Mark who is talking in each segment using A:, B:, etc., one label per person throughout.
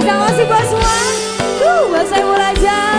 A: Terima kasih buat semua. Uh, buat saya aja.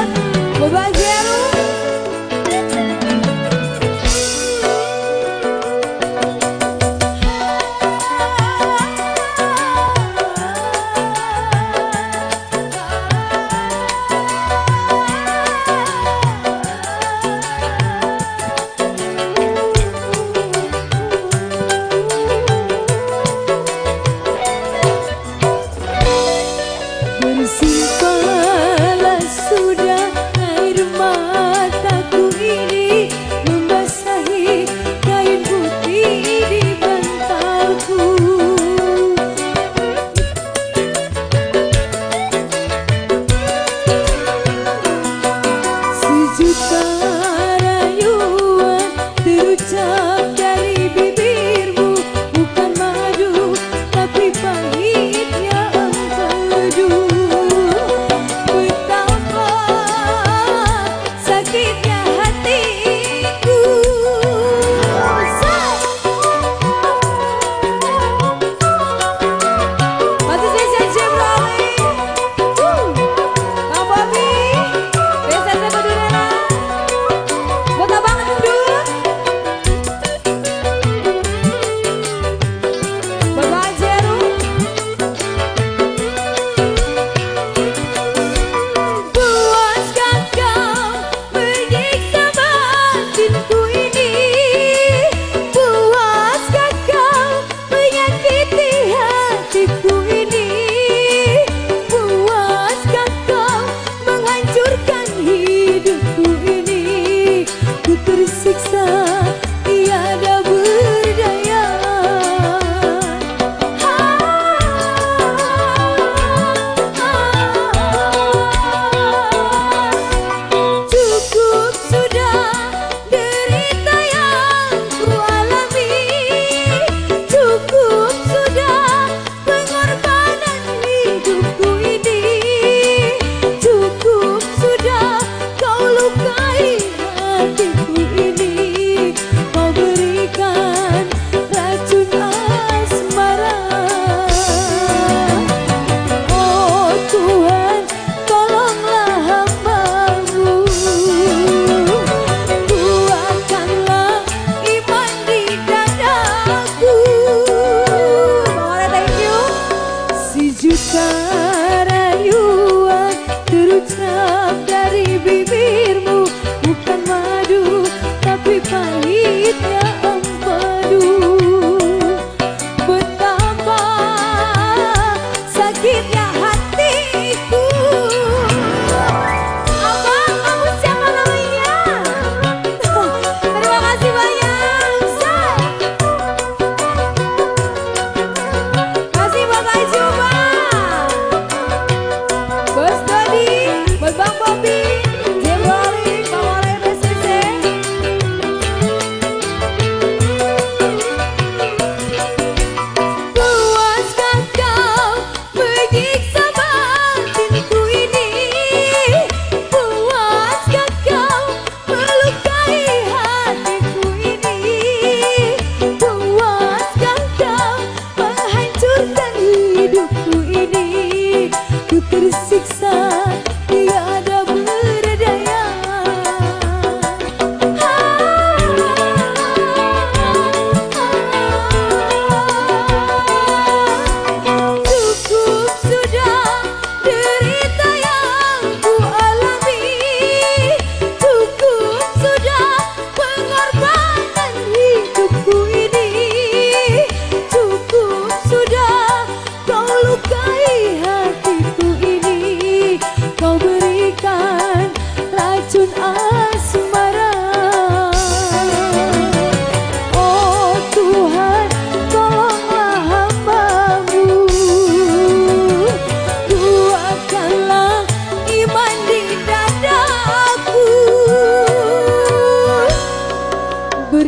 A: 你。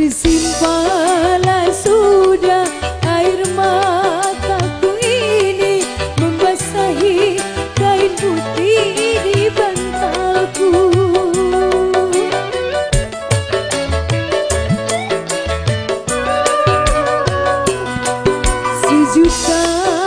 A: Tersimpalah sudah air mataku ini Membasahi kain putih di bantalku. Sejuta